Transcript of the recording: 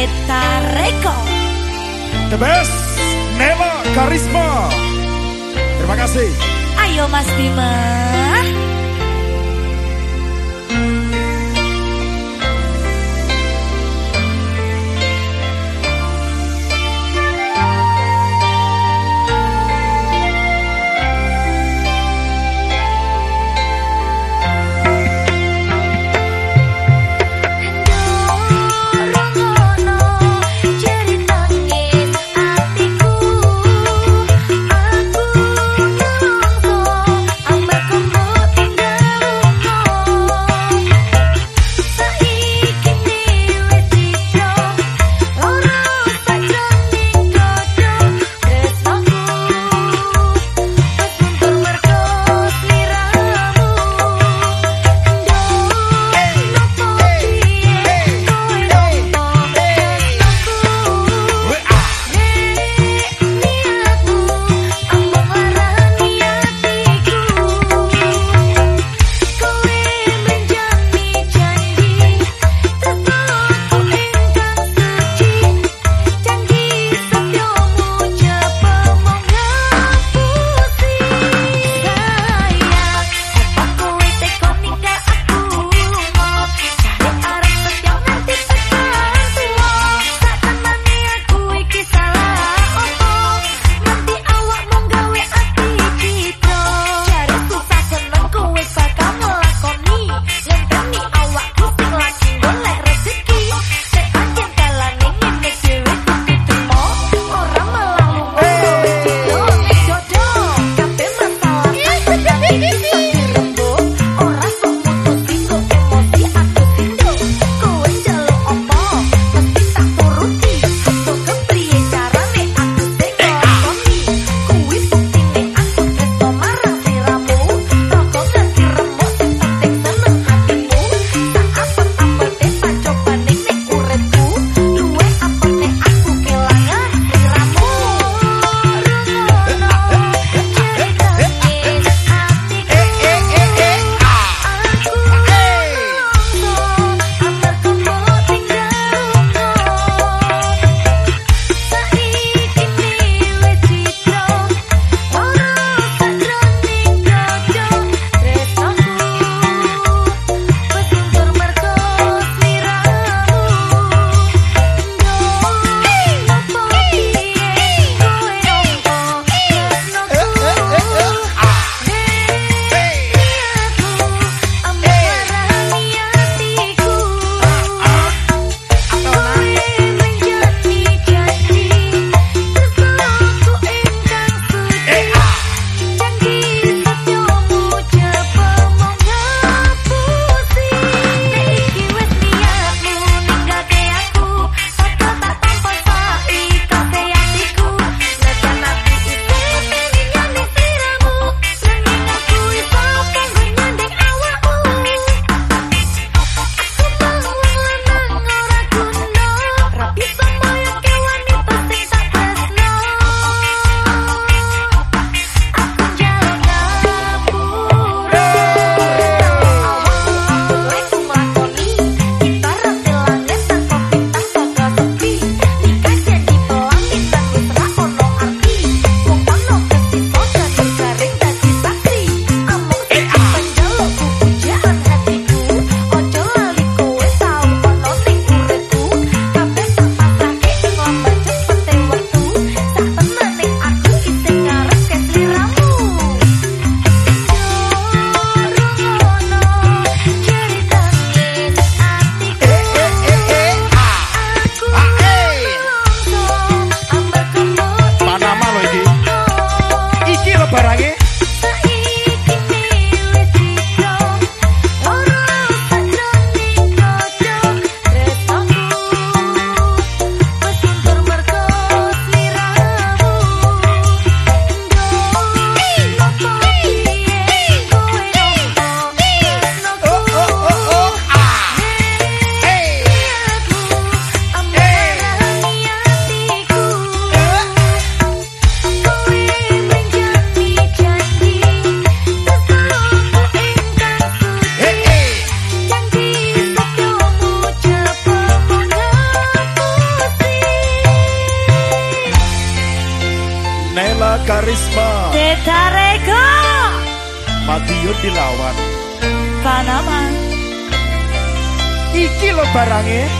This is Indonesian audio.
Eta Reko The best Nema Karisma. Terima kasih. Ayo Mas Dimas Karisma. Teta Rego Madiun dilawan. Panama Iki lo barangnya